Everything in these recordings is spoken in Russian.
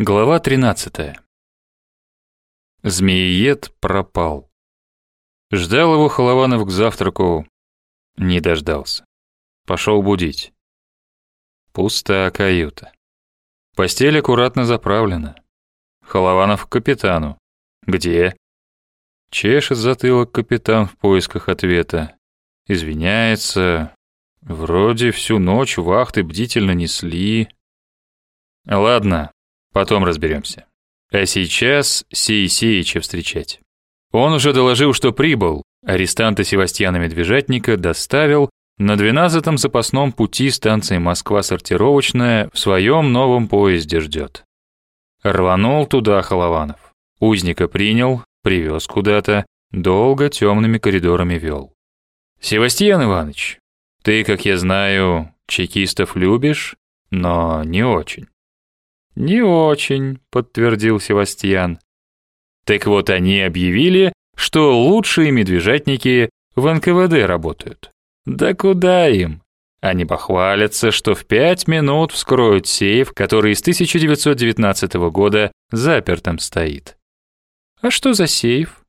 Глава 13. Змеиед пропал. Ждал его Холованов к завтраку, не дождался. Пошел будить. Пустая каюта. Постель аккуратно заправлена. Холованов к капитану. Где? Чешет затылок капитан в поисках ответа. Извиняется. Вроде всю ночь вахты бдительно несли. Ладно, Потом разберемся. А сейчас Сеисеича встречать. Он уже доложил, что прибыл. Арестанта Севастьяна Медвежатника доставил на 12-м запасном пути станции Москва-Сортировочная в своем новом поезде ждет. Рванул туда Холованов. Узника принял, привез куда-то, долго темными коридорами вел. «Севастьян Иванович, ты, как я знаю, чекистов любишь, но не очень. «Не очень», — подтвердил Севастьян. Так вот они объявили, что лучшие медвежатники в НКВД работают. Да куда им? Они похвалятся, что в пять минут вскроют сейф, который с 1919 года запертым стоит. А что за сейф?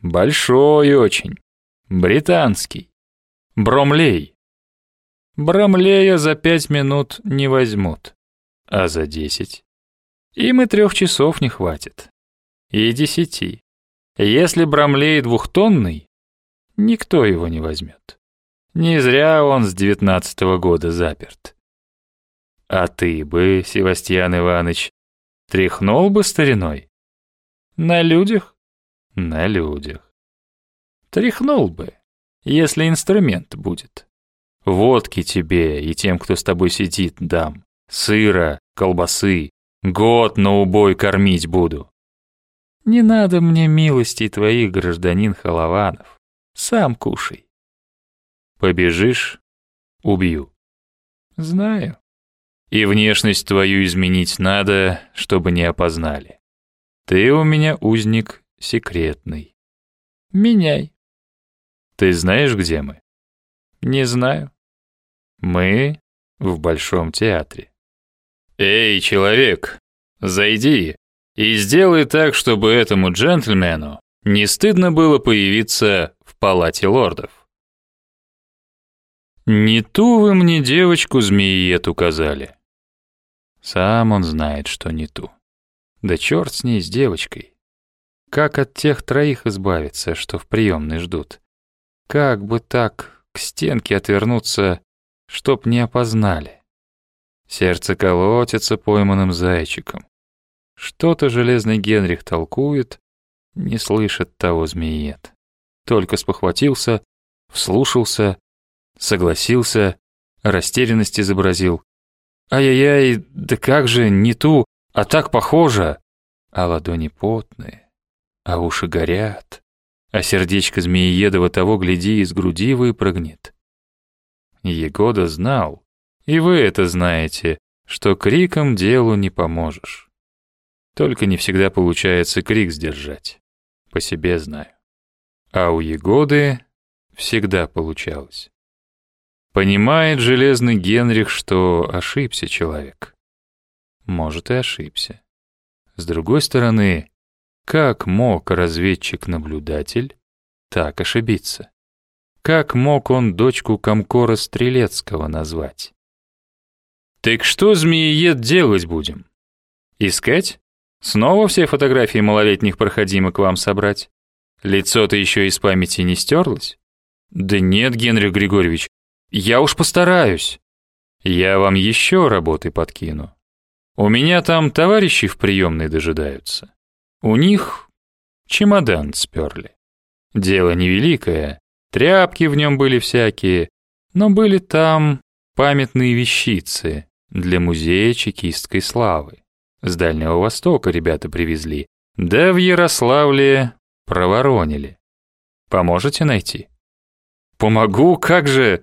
Большой очень. Британский. Бромлей. Бромлея за пять минут не возьмут. А за десять? Им и трех часов не хватит. И десяти. Если Брамлей двухтонный, никто его не возьмет. Не зря он с девятнадцатого года заперт. А ты бы, Севастьян Иванович, тряхнул бы стариной? На людях? На людях. Тряхнул бы, если инструмент будет. Водки тебе и тем, кто с тобой сидит, дам сыра, колбасы. Год на убой кормить буду. Не надо мне милости твоих, гражданин Холованов. Сам кушай. Побежишь — убью. Знаю. И внешность твою изменить надо, чтобы не опознали. Ты у меня узник секретный. Меняй. Ты знаешь, где мы? Не знаю. Мы в Большом театре. «Эй, человек, зайди и сделай так, чтобы этому джентльмену не стыдно было появиться в палате лордов». «Не ту вы мне девочку змеиет указали». Сам он знает, что не ту. Да черт с ней, с девочкой. Как от тех троих избавиться, что в приемной ждут? Как бы так к стенке отвернуться, чтоб не опознали? Сердце колотится пойманным зайчиком. Что-то железный Генрих толкует, не слышит того змеиет. Только спохватился, вслушался, согласился, растерянность изобразил. Ай-яй-яй, да как же, не ту, а так похоже. А ладони потные, а уши горят, а сердечко змеиедова того, гляди, из груди выпрыгнет. Егода знал, и вы это знаете, что криком делу не поможешь. Только не всегда получается крик сдержать. По себе знаю. А у Егоды всегда получалось. Понимает железный Генрих, что ошибся человек. Может, и ошибся. С другой стороны, как мог разведчик-наблюдатель так ошибиться? Как мог он дочку Комкора Стрелецкого назвать? Так что, змеиед, делать будем? Искать? Снова все фотографии малолетних проходимок вам собрать? Лицо-то еще из памяти не стерлось? Да нет, Генрих Григорьевич, я уж постараюсь. Я вам еще работы подкину. У меня там товарищи в приемной дожидаются. У них чемодан сперли. Дело невеликое, тряпки в нем были всякие, но были там памятные вещицы, для музея чекистской славы. С Дальнего Востока ребята привезли, да в Ярославле проворонили. Поможете найти? Помогу, как же?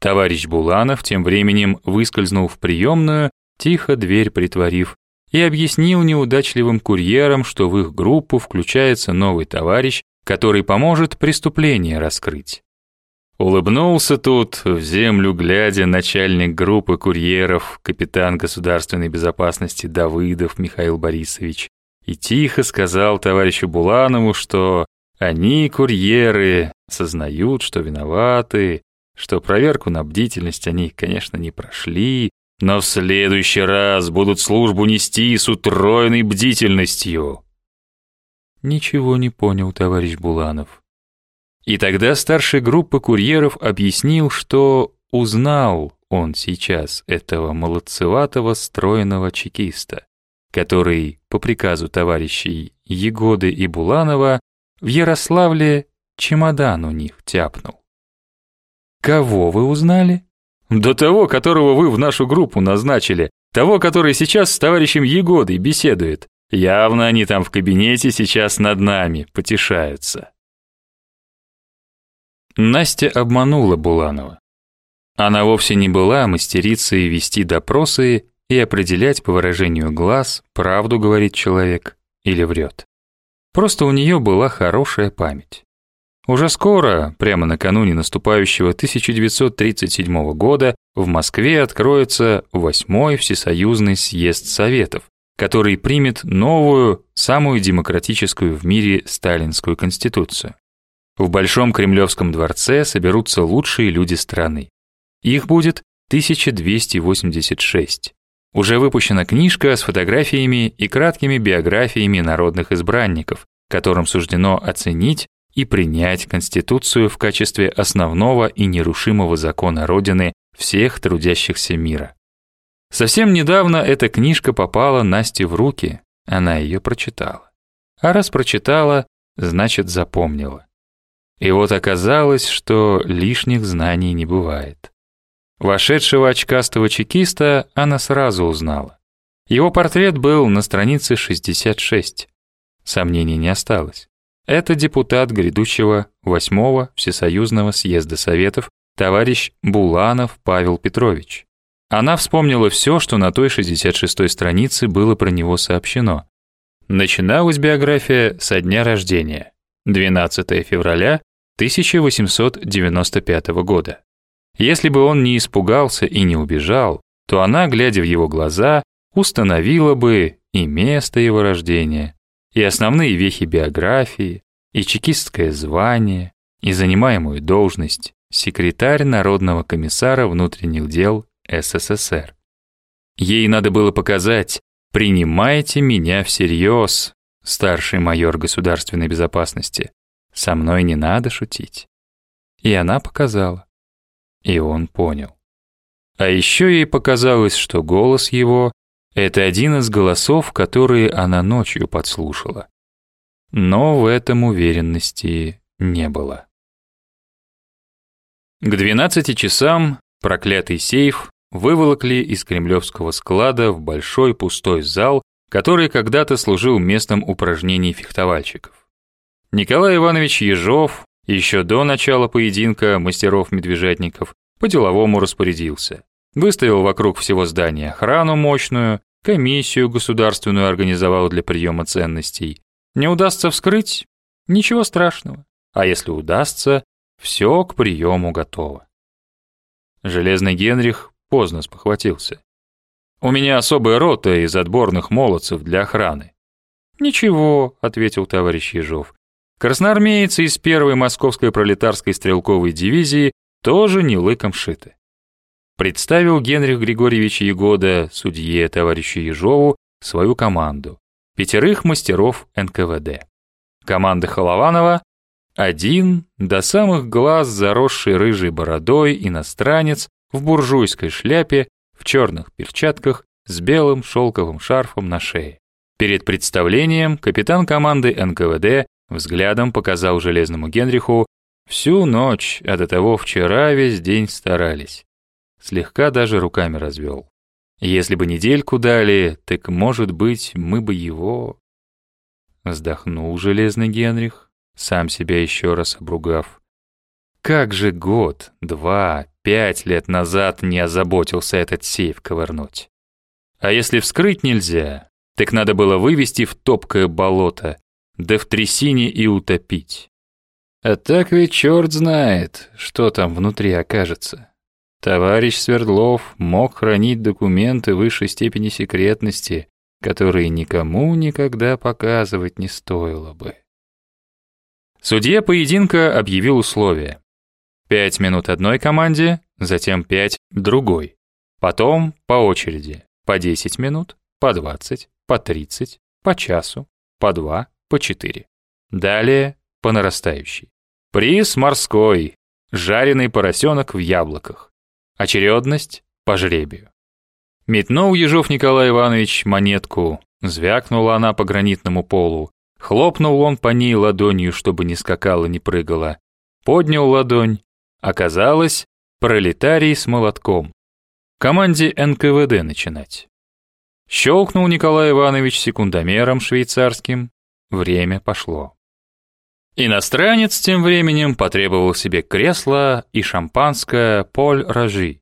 Товарищ Буланов тем временем выскользнул в приемную, тихо дверь притворив, и объяснил неудачливым курьерам, что в их группу включается новый товарищ, который поможет преступление раскрыть. Улыбнулся тут, в землю глядя, начальник группы курьеров, капитан государственной безопасности Давыдов Михаил Борисович, и тихо сказал товарищу Буланову, что они, курьеры, сознают, что виноваты, что проверку на бдительность они, конечно, не прошли, но в следующий раз будут службу нести с утроенной бдительностью. Ничего не понял товарищ Буланов. И тогда старший группы курьеров объяснил, что узнал он сейчас этого молодцеватого стройного чекиста, который по приказу товарищей Егоды и Буланова в Ярославле чемодан у них тяпнул. Кого вы узнали? До того, которого вы в нашу группу назначили, того, который сейчас с товарищем Егодой беседует. Явно они там в кабинете сейчас над нами потешаются. Настя обманула Буланова. Она вовсе не была мастерицей вести допросы и определять по выражению глаз, правду говорит человек или врет. Просто у нее была хорошая память. Уже скоро, прямо накануне наступающего 1937 года, в Москве откроется восьмой Всесоюзный съезд Советов, который примет новую, самую демократическую в мире сталинскую конституцию. В Большом Кремлевском дворце соберутся лучшие люди страны. Их будет 1286. Уже выпущена книжка с фотографиями и краткими биографиями народных избранников, которым суждено оценить и принять Конституцию в качестве основного и нерушимого закона Родины всех трудящихся мира. Совсем недавно эта книжка попала Насте в руки, она ее прочитала. А раз прочитала, значит запомнила. И вот оказалось, что лишних знаний не бывает. Вошедшего очкастого чекиста она сразу узнала. Его портрет был на странице 66. Сомнений не осталось. Это депутат грядущего 8-го Всесоюзного съезда Советов товарищ Буланов Павел Петрович. Она вспомнила все, что на той 66-й странице было про него сообщено. Начиналась биография со дня рождения, 12 февраля 1895 года. Если бы он не испугался и не убежал, то она, глядя в его глаза, установила бы и место его рождения, и основные вехи биографии, и чекистское звание, и занимаемую должность секретарь Народного комиссара внутренних дел СССР. Ей надо было показать «принимайте меня всерьез», старший майор государственной безопасности. Со мной не надо шутить. И она показала. И он понял. А еще ей показалось, что голос его — это один из голосов, которые она ночью подслушала. Но в этом уверенности не было. К 12 часам проклятый сейф выволокли из кремлевского склада в большой пустой зал, который когда-то служил местом упражнений фехтовальщиков. Николай Иванович Ежов еще до начала поединка мастеров-медвежатников по-деловому распорядился. Выставил вокруг всего здания охрану мощную, комиссию государственную организовал для приема ценностей. Не удастся вскрыть? Ничего страшного. А если удастся, все к приему готово. Железный Генрих поздно спохватился. «У меня особая рота из отборных молодцев для охраны». «Ничего», — ответил товарищ Ежов. Красноармейцы из первой московской пролетарской стрелковой дивизии тоже не лыком шиты. Представил Генрих Григорьевич Егода, судье товарищу Ежову, свою команду. Пятерых мастеров НКВД. Команда Холованова — один до самых глаз заросший рыжей бородой иностранец в буржуйской шляпе, в черных перчатках, с белым шелковым шарфом на шее. Перед представлением капитан команды НКВД Взглядом показал Железному Генриху всю ночь, а до того вчера весь день старались. Слегка даже руками развел. Если бы недельку дали, так, может быть, мы бы его... Вздохнул Железный Генрих, сам себя еще раз обругав. Как же год, два, пять лет назад не озаботился этот сейф ковырнуть. А если вскрыть нельзя, так надо было вывести в топкое болото, да в трясине и утопить. А так ведь черт знает, что там внутри окажется. Товарищ Свердлов мог хранить документы высшей степени секретности, которые никому никогда показывать не стоило бы. Судья поединка объявил условия. Пять минут одной команде, затем пять другой. Потом по очереди. По 10 минут, по 20, по 30, по часу, по 2, по 4. Далее по нарастающей. Приз морской. Жареный поросенок в яблоках. Очередность по жребию. Метнул Ежов Николай Иванович монетку, звякнула она по гранитному полу. Хлопнул он по ней ладонью, чтобы не скакала, не прыгала. Поднял ладонь. Оказалось, пролетарий с молотком. Команде НКВД начинать. Щелкнул Николай Иванович секундомером швейцарским. Время пошло. Иностранец тем временем потребовал себе кресло и шампанское поль-рожи.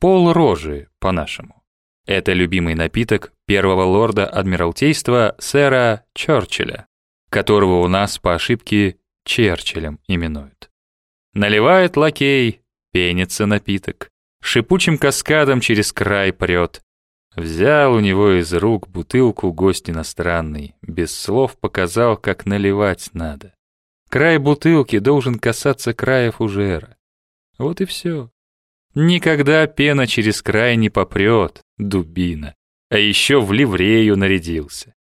Пол-рожи, по-нашему. Это любимый напиток первого лорда Адмиралтейства сэра Чорчилля, которого у нас по ошибке Черчиллем именуют. Наливает лакей, пенится напиток, шипучим каскадом через край прет. Взял у него из рук бутылку гость иностранный, без слов показал, как наливать надо. Край бутылки должен касаться края фужера. Вот и все. Никогда пена через край не попрет, дубина. А еще в ливрею нарядился.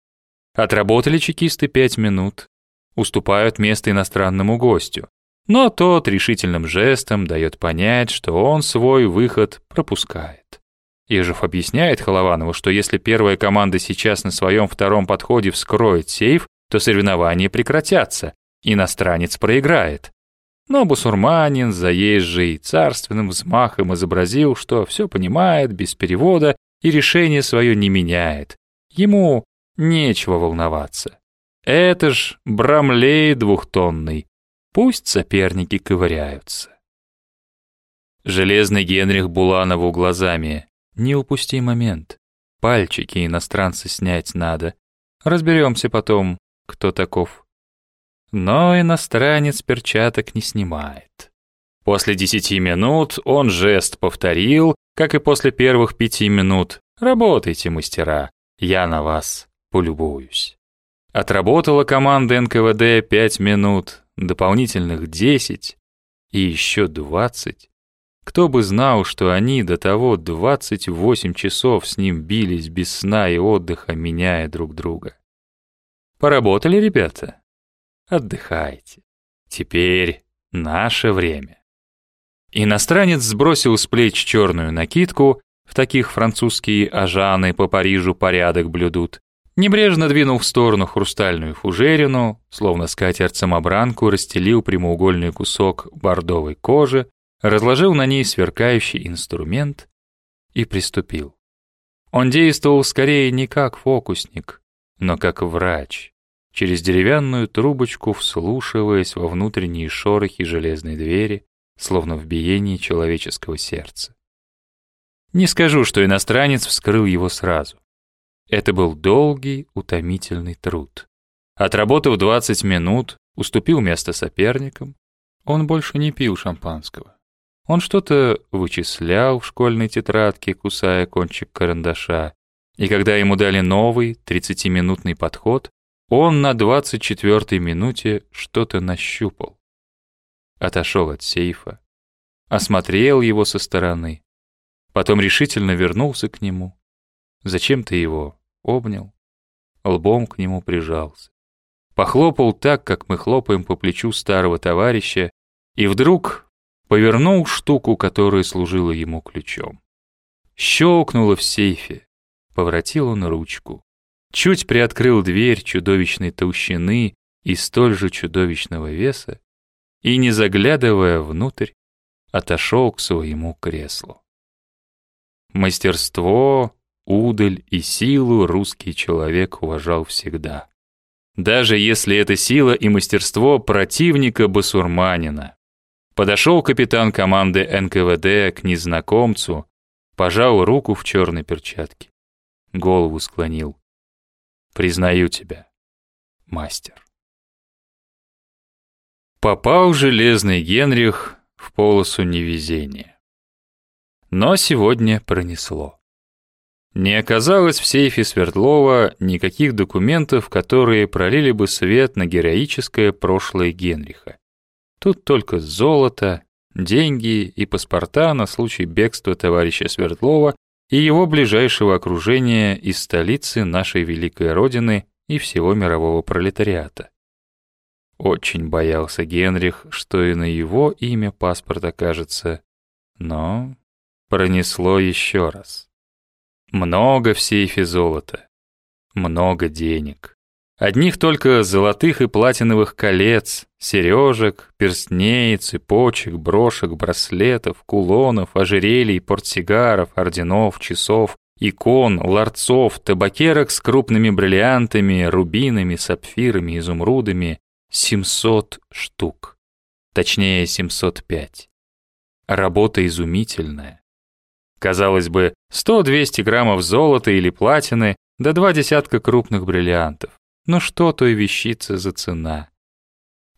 Отработали чекисты пять минут. Уступают место иностранному гостю. Но тот решительным жестом дает понять, что он свой выход пропускает. Ежев объясняет Холованову, что если первая команда сейчас на своем втором подходе вскроет сейф, то соревнования прекратятся, Иностранец проиграет. Но бусурманин, заезжий, царственным взмахом изобразил, что все понимает, без перевода, и решение свое не меняет. Ему нечего волноваться. Это ж брамлей двухтонный. Пусть соперники ковыряются. Железный Генрих Буланову глазами. Не упусти момент. Пальчики иностранца снять надо. Разберемся потом, кто таков. Но иностранец перчаток не снимает. После десяти минут он жест повторил, как и после первых пяти минут. «Работайте, мастера, я на вас полюбуюсь». Отработала команда НКВД пять минут, дополнительных десять и еще двадцать. Кто бы знал, что они до того двадцать восемь часов с ним бились без сна и отдыха, меняя друг друга. Поработали ребята? Отдыхайте. Теперь наше время. Иностранец сбросил с плеч черную накидку, в таких французские ажаны по Парижу порядок блюдут, небрежно двинул в сторону хрустальную фужерину, словно скатерть-самобранку расстелил прямоугольный кусок бордовой кожи, разложил на ней сверкающий инструмент и приступил. Он действовал скорее не как фокусник, но как врач, через деревянную трубочку вслушиваясь во внутренние шорохи железной двери, словно в биении человеческого сердца. Не скажу, что иностранец вскрыл его сразу. Это был долгий, утомительный труд. Отработав 20 минут, уступил место соперникам. Он больше не пил шампанского. Он что-то вычислял в школьной тетрадке, кусая кончик карандаша. И когда ему дали новый, 30-минутный подход, он на двадцать четвертой минуте что-то нащупал. Отошел от сейфа, осмотрел его со стороны, потом решительно вернулся к нему, зачем-то его обнял, лбом к нему прижался. Похлопал так, как мы хлопаем по плечу старого товарища, и вдруг повернул штуку, которая служила ему ключом. Щелкнуло в сейфе, поворотил он ручку. Чуть приоткрыл дверь чудовищной толщины и столь же чудовищного веса и, не заглядывая внутрь, отошел к своему креслу. Мастерство, удаль и силу русский человек уважал всегда. Даже если это сила и мастерство противника басурманина. Подошел капитан команды НКВД к незнакомцу, пожал руку в черной перчатке, голову склонил. Признаю тебя, мастер. Попал железный Генрих в полосу невезения. Но сегодня пронесло. Не оказалось в сейфе Свердлова никаких документов, которые пролили бы свет на героическое прошлое Генриха. Тут только золото, деньги и паспорта на случай бегства товарища Свердлова и его ближайшего окружения из столицы нашей великой родины и всего мирового пролетариата. Очень боялся Генрих, что и на его имя паспорт окажется, но пронесло еще раз. Много в сейфе золота, много денег. Одних только золотых и платиновых колец, сережек, перстней, цепочек, брошек, браслетов, кулонов, ожерелий, портсигаров, орденов, часов, икон, ларцов, табакерок с крупными бриллиантами, рубинами, сапфирами, изумрудами. 700 штук. Точнее, 705. Работа изумительная. Казалось бы, 100-200 граммов золота или платины, да два десятка крупных бриллиантов. Ну что той вещице за цена?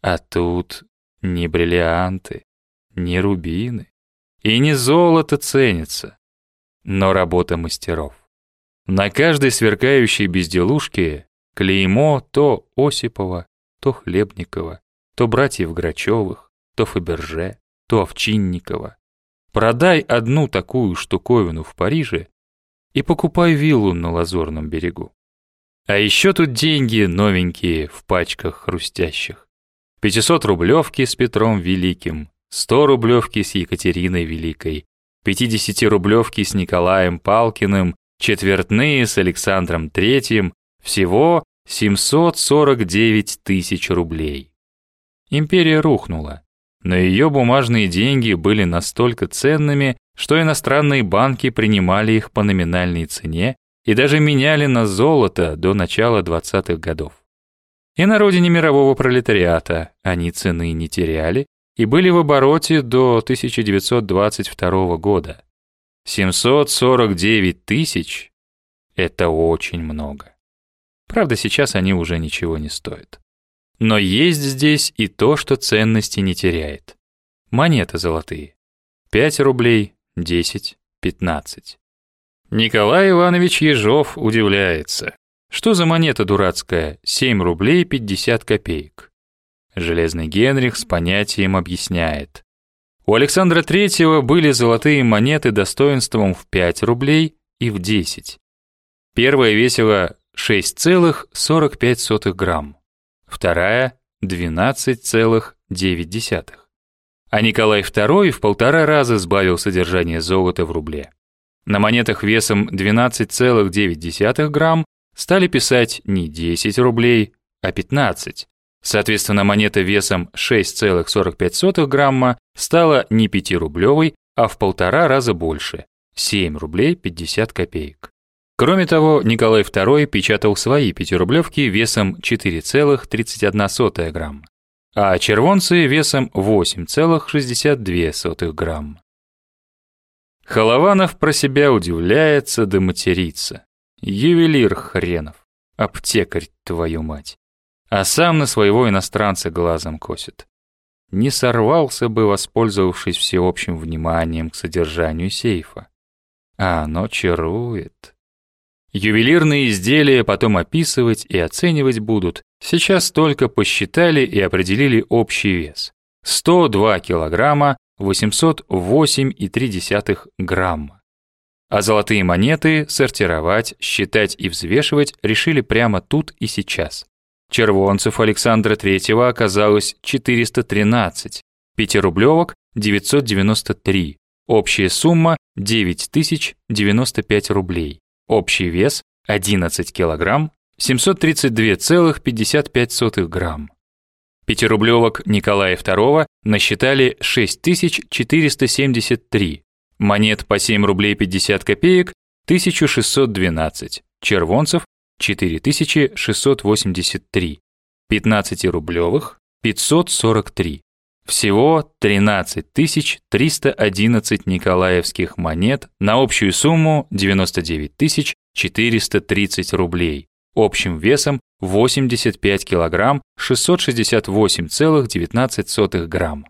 А тут не бриллианты, не рубины и не золото ценится, но работа мастеров. На каждой сверкающей безделушке клеймо то Осипова, то Хлебникова, то братьев Грачевых, то Фаберже, то Овчинникова. Продай одну такую штуковину в Париже и покупай виллу на Лазурном берегу. А еще тут деньги новенькие в пачках хрустящих. 500 рублевки с Петром Великим, 100 рублевки с Екатериной Великой, 50 рублевки с Николаем Палкиным, четвертные с Александром Третьим, всего 749 тысяч рублей. Империя рухнула, но ее бумажные деньги были настолько ценными, что иностранные банки принимали их по номинальной цене и даже меняли на золото до начала 20-х годов. И на родине мирового пролетариата они цены не теряли и были в обороте до 1922 года. 749 тысяч – это очень много. Правда, сейчас они уже ничего не стоят. Но есть здесь и то, что ценности не теряет. Монеты золотые. 5 рублей, 10, 15. Николай Иванович Ежов удивляется. Что за монета дурацкая? 7 рублей 50 копеек. Железный Генрих с понятием объясняет. У Александра Третьего были золотые монеты достоинством в 5 рублей и в 10. Первая весила 6,45 грамм, вторая — 12,9. А Николай II в полтора раза сбавил содержание золота в рубле. На монетах весом 12,9 грамм стали писать не 10 рублей, а 15. Соответственно, монета весом 6,45 грамма стала не 5-рублевой, а в полтора раза больше – 7 рублей 50 копеек. Кроме того, Николай II печатал свои пятирублевки весом 4,31 грамма, а червонцы весом 8,62 грамма. Холованов про себя удивляется да матерится. Ювелир хренов, аптекарь твою мать. А сам на своего иностранца глазом косит. Не сорвался бы, воспользовавшись всеобщим вниманием к содержанию сейфа. А оно чарует. Ювелирные изделия потом описывать и оценивать будут. Сейчас только посчитали и определили общий вес. 102 килограмма 808,3 грамма. А золотые монеты сортировать, считать и взвешивать решили прямо тут и сейчас. Червонцев Александра III оказалось 413, пятирублевок 993, общая сумма 9095 рублей, общий вес 11 килограмм 732,55 грамм. Пятирублевок Николая II насчитали 6473, монет по 7 рублей 50 копеек 1612, червонцев 4683, 15-рублевых 543. Всего 13 311 николаевских монет на общую сумму 99 430 рублей. Общим весом 85 килограмм 668,19 грамм.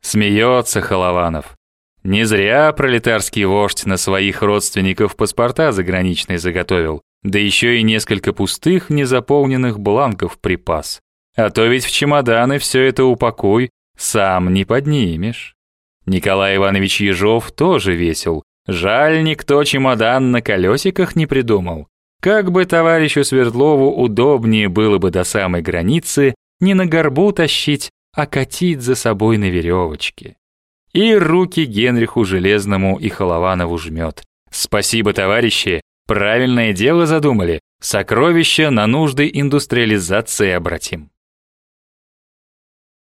Смеется Холованов. Не зря пролетарский вождь на своих родственников паспорта заграничные заготовил, да еще и несколько пустых, незаполненных бланков припас. А то ведь в чемоданы все это упакуй, сам не поднимешь. Николай Иванович Ежов тоже весел. Жаль, никто чемодан на колесиках не придумал. Как бы товарищу Свердлову удобнее было бы до самой границы не на горбу тащить, а катить за собой на веревочке. И руки Генриху Железному и Холованову жмет. Спасибо, товарищи, правильное дело задумали. Сокровища на нужды индустриализации обратим.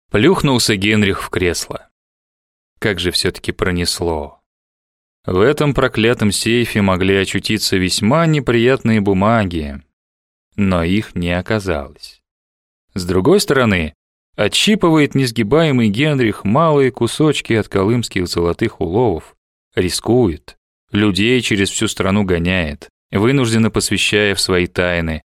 Плюхнулся Генрих в кресло. Как же все-таки пронесло. В этом проклятом сейфе могли очутиться весьма неприятные бумаги, но их не оказалось. С другой стороны, Отщипывает несгибаемый Генрих малые кусочки от колымских золотых уловов. Рискует. Людей через всю страну гоняет, вынужденно посвящая в свои тайны.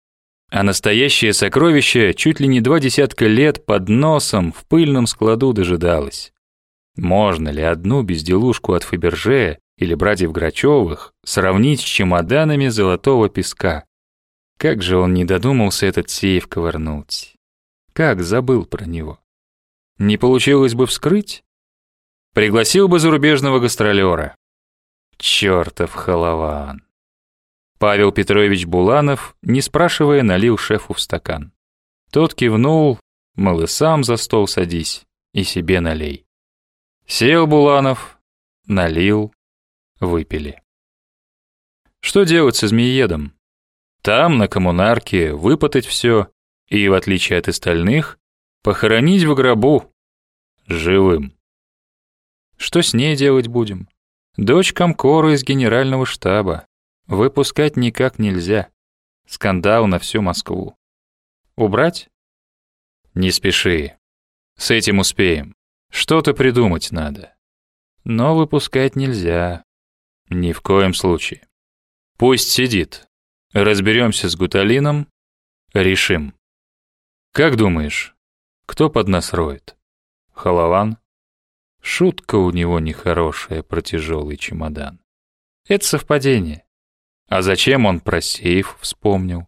А настоящее сокровище чуть ли не два десятка лет под носом в пыльном складу дожидалось. Можно ли одну безделушку от Фаберже или братьев Грачевых сравнить с чемоданами золотого песка? Как же он не додумался этот сейф ковырнуть? Как забыл про него? Не получилось бы вскрыть? Пригласил бы зарубежного гастролера. Чёртов холован. Павел Петрович Буланов, не спрашивая, налил шефу в стакан. Тот кивнул, мол, сам за стол садись, и себе налей. Сел Буланов, налил, выпили. Что делать со змеедом? Там, на коммунарке, выпотать все, и, в отличие от остальных, похоронить в гробу живым. Что с ней делать будем? Дочь Комкора из генерального штаба. Выпускать никак нельзя. Скандал на всю Москву. Убрать? Не спеши. С этим успеем. Что-то придумать надо. Но выпускать нельзя. Ни в коем случае. Пусть сидит. Разберемся с Гуталином, решим. Как думаешь, кто под нас роет? Холован? Шутка у него нехорошая про тяжелый чемодан. Это совпадение. А зачем он про сейф вспомнил?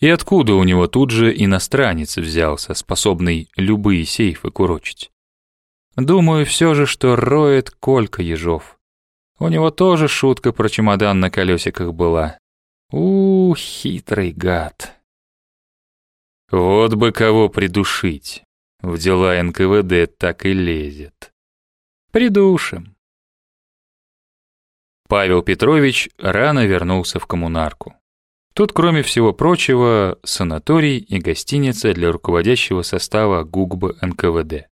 И откуда у него тут же иностранец взялся, способный любые сейфы курочить? Думаю все же, что роет Колька Ежов. У него тоже шутка про чемодан на колесиках была. У, хитрый гад. Вот бы кого придушить. В дела НКВД так и лезет. Придушим. Павел Петрович рано вернулся в коммунарку. Тут, кроме всего прочего, санаторий и гостиница для руководящего состава ГУГБ НКВД.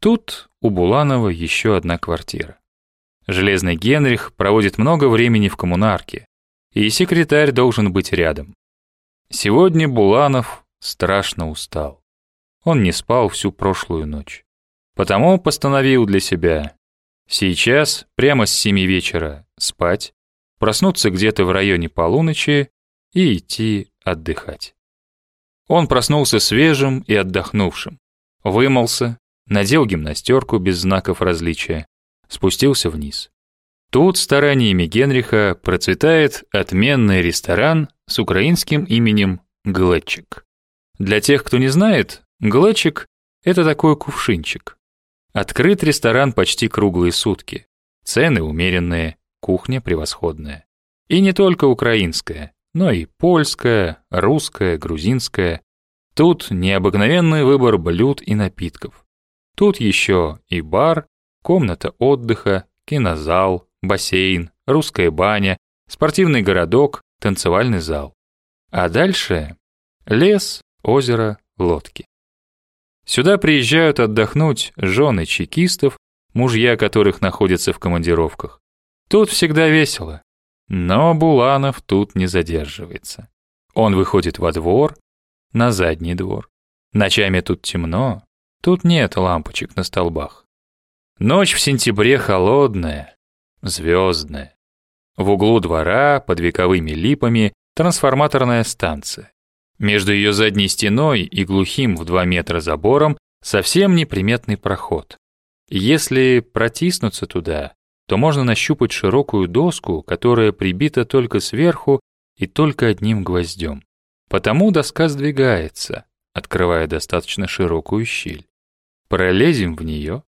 Тут у Буланова еще одна квартира. Железный Генрих проводит много времени в коммунарке, и секретарь должен быть рядом. Сегодня Буланов страшно устал. Он не спал всю прошлую ночь. Потому постановил для себя сейчас, прямо с семи вечера, спать, проснуться где-то в районе полуночи и идти отдыхать. Он проснулся свежим и отдохнувшим, вымылся, надел гимнастерку без знаков различия, спустился вниз. Тут стараниями Генриха процветает отменный ресторан с украинским именем Глетчик. Для тех, кто не знает, глечик — это такой кувшинчик. Открыт ресторан почти круглые сутки. Цены умеренные, кухня превосходная. И не только украинская, но и польская, русская, грузинская. Тут необыкновенный выбор блюд и напитков. Тут еще и бар, комната отдыха, кинозал, бассейн, русская баня, спортивный городок, танцевальный зал. А дальше лес, озеро, лодки. Сюда приезжают отдохнуть жены чекистов, мужья которых находятся в командировках. Тут всегда весело. Но Буланов тут не задерживается. Он выходит во двор, на задний двор. Ночами тут темно, тут нет лампочек на столбах. Ночь в сентябре холодная, звездная. В углу двора, под вековыми липами, трансформаторная станция. Между ее задней стеной и глухим в 2 метра забором совсем неприметный проход. Если протиснуться туда, то можно нащупать широкую доску, которая прибита только сверху и только одним гвоздем. Потому доска сдвигается, открывая достаточно широкую щель. Пролезем в нее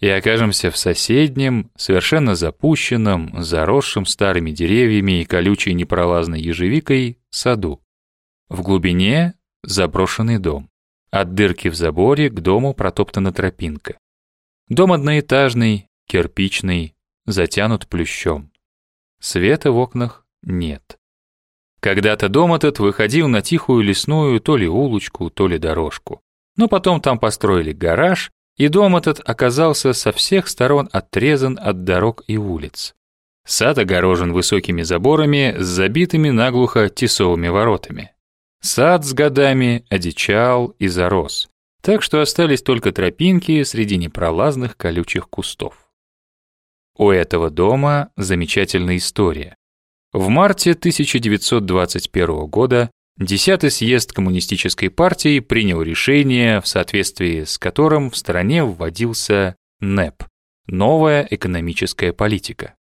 и окажемся в соседнем, совершенно запущенном, заросшем старыми деревьями и колючей непролазной ежевикой саду. В глубине заброшенный дом. От дырки в заборе к дому протоптана тропинка. Дом одноэтажный, кирпичный, затянут плющом. Света в окнах нет. Когда-то дом этот выходил на тихую лесную то ли улочку, то ли дорожку. Но потом там построили гараж, и дом этот оказался со всех сторон отрезан от дорог и улиц. Сад огорожен высокими заборами с забитыми наглухо тесовыми воротами. Сад с годами одичал и зарос, так что остались только тропинки среди непролазных колючих кустов. У этого дома замечательная история. В марте 1921 года 10-й съезд коммунистической партии принял решение, в соответствии с которым в стране вводился НЭП – новая экономическая политика.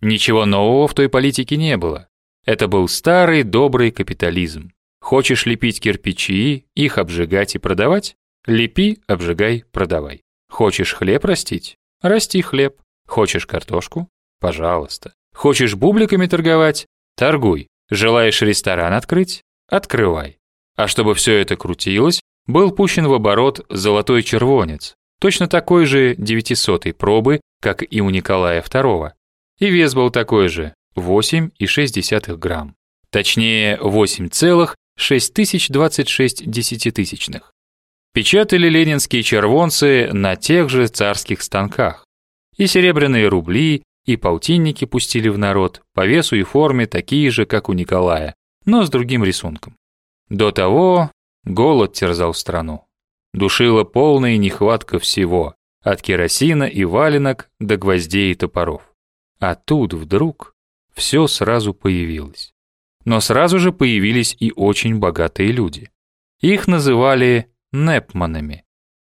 Ничего нового в той политике не было. Это был старый добрый капитализм. Хочешь лепить кирпичи, их обжигать и продавать? Лепи, обжигай, продавай. Хочешь хлеб растить? Расти хлеб. Хочешь картошку? Пожалуйста. Хочешь бубликами торговать? Торгуй. Желаешь ресторан открыть? Открывай. А чтобы все это крутилось, был пущен в оборот золотой червонец, точно такой же 900 пробы, как и у Николая II. И вес был такой же 8,6 грамм. Точнее 8,6026 десятитысячных. Печатали ленинские червонцы на тех же царских станках. И серебряные рубли, и полтинники пустили в народ, по весу и форме такие же, как у Николая, но с другим рисунком. До того голод терзал страну. Душила полная нехватка всего, от керосина и валенок до гвоздей и топоров. А тут вдруг все сразу появилось. Но сразу же появились и очень богатые люди. Их называли непманами.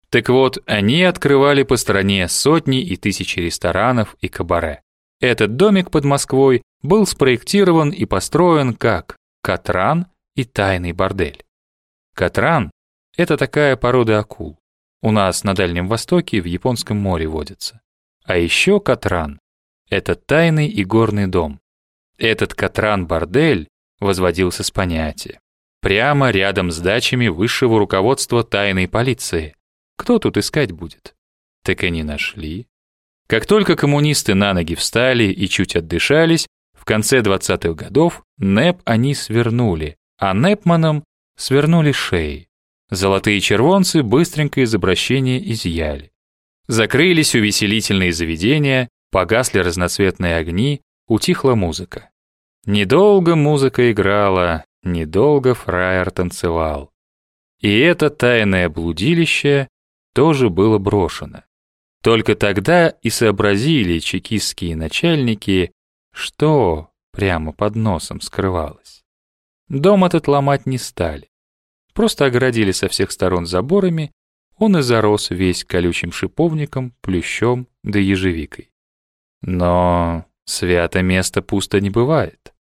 Так вот, они открывали по стране сотни и тысячи ресторанов и кабаре. Этот домик под Москвой был спроектирован и построен как катран и тайный бордель. Катран – это такая порода акул. У нас на Дальнем Востоке в Японском море водится. А еще катран – это тайный и горный дом. Этот катран-бордель возводился с понятия. Прямо рядом с дачами высшего руководства тайной полиции – кто тут искать будет? Так они нашли. Как только коммунисты на ноги встали и чуть отдышались, в конце 20-х годов НЭП они свернули, а НЭПманам свернули шеи. Золотые червонцы быстренько из обращения изъяли. Закрылись увеселительные заведения, погасли разноцветные огни, утихла музыка. Недолго музыка играла, недолго фраер танцевал. И это тайное блудилище тоже было брошено. Только тогда и сообразили чекистские начальники, что прямо под носом скрывалось. Дом этот ломать не стали. Просто оградили со всех сторон заборами, он и зарос весь колючим шиповником, плющом да ежевикой. Но свято место пусто не бывает.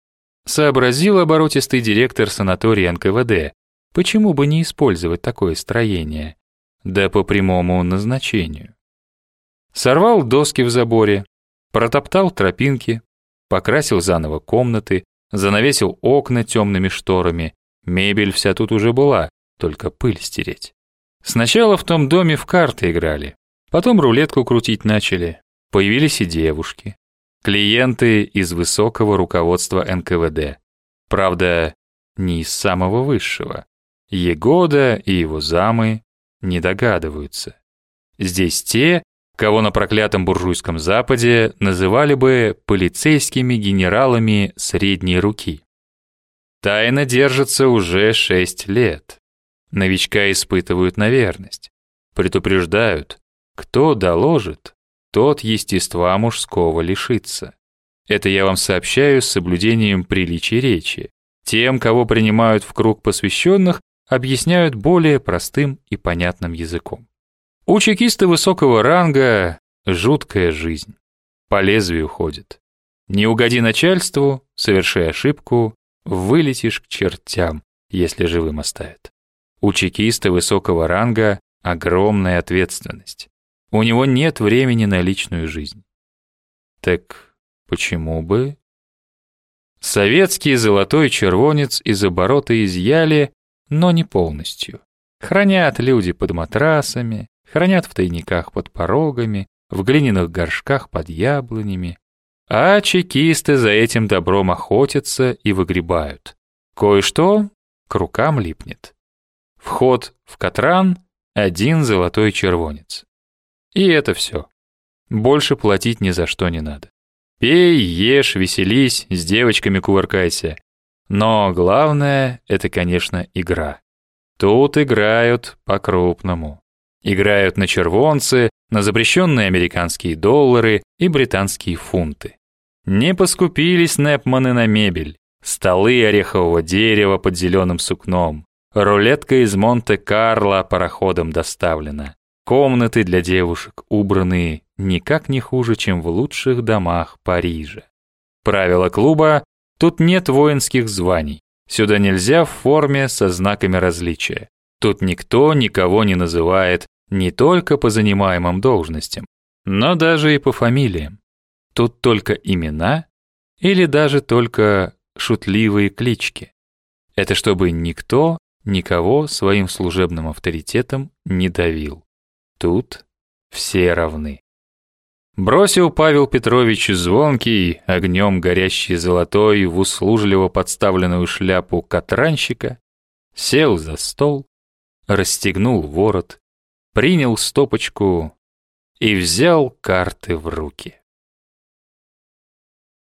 Сообразил оборотистый директор санатория НКВД, почему бы не использовать такое строение, да по прямому назначению. Сорвал доски в заборе, протоптал тропинки, покрасил заново комнаты, занавесил окна темными шторами, мебель вся тут уже была, только пыль стереть. Сначала в том доме в карты играли, потом рулетку крутить начали, появились и девушки. Клиенты из высокого руководства НКВД. Правда, не из самого высшего. Егода и его замы не догадываются. Здесь те, кого на проклятом буржуйском Западе называли бы полицейскими генералами средней руки. Тайна держится уже шесть лет. Новичка испытывают на верность. Предупреждают, кто доложит, тот естества мужского лишится. Это я вам сообщаю с соблюдением приличий речи. Тем, кого принимают в круг посвященных, объясняют более простым и понятным языком. У чекиста высокого ранга жуткая жизнь. По лезвию ходит. Не угоди начальству, соверши ошибку, вылетишь к чертям, если живым оставят. У чекиста высокого ранга огромная ответственность. У него нет времени на личную жизнь. Так почему бы? Советский золотой червонец из оборота изъяли, но не полностью. Хранят люди под матрасами, хранят в тайниках под порогами, в глиняных горшках под яблонями. А чекисты за этим добром охотятся и выгребают. Кое-что к рукам липнет. Вход в Катран — один золотой червонец. И это все. Больше платить ни за что не надо. Пей, ешь, веселись, с девочками кувыркайся. Но главное — это, конечно, игра. Тут играют по-крупному. Играют на червонцы, на запрещенные американские доллары и британские фунты. Не поскупились Непманы на мебель. Столы орехового дерева под зеленым сукном. Рулетка из Монте-Карло пароходом доставлена. Комнаты для девушек убранные никак не хуже, чем в лучших домах Парижа. Правило клуба – тут нет воинских званий. Сюда нельзя в форме со знаками различия. Тут никто никого не называет не только по занимаемым должностям, но даже и по фамилиям. Тут только имена или даже только шутливые клички. Это чтобы никто никого своим служебным авторитетом не давил. Тут все равны. Бросил Павел Петрович звонкий, огнем горящий золотой в услужливо подставленную шляпу катранщика, сел за стол, расстегнул ворот, принял стопочку и взял карты в руки.